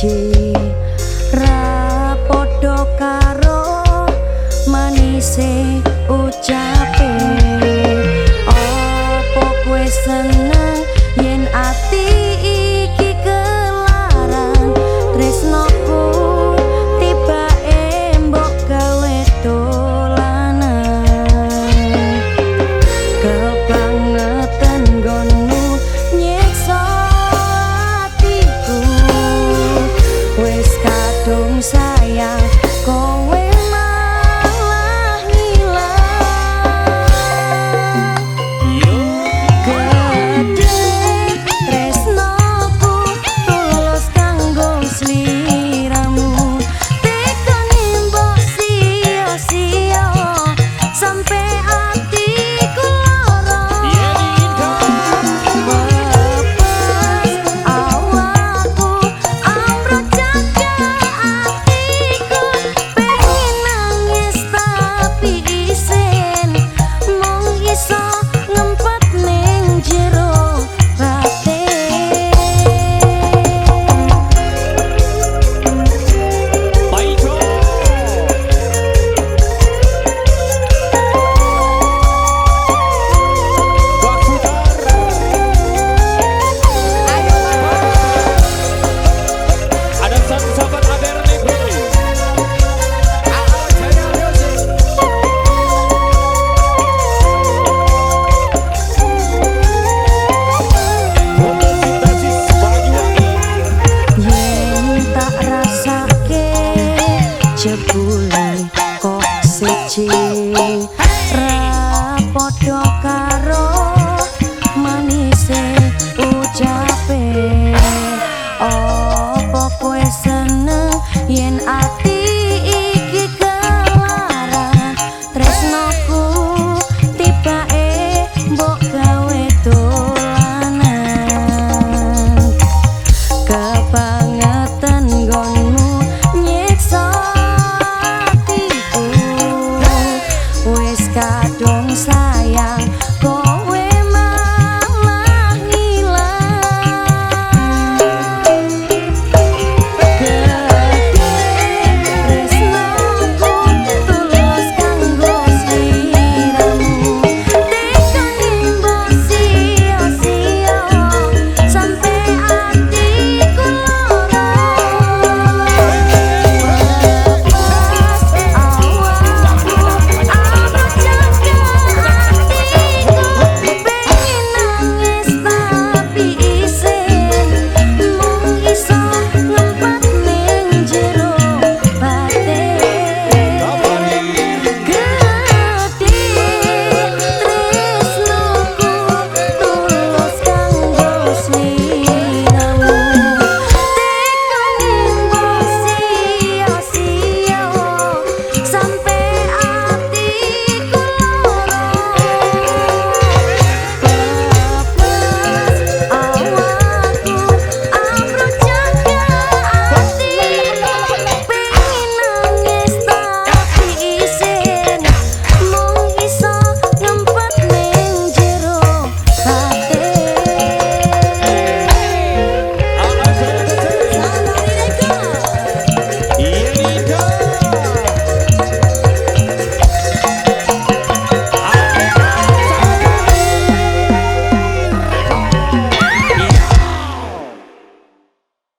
情。Jebule me.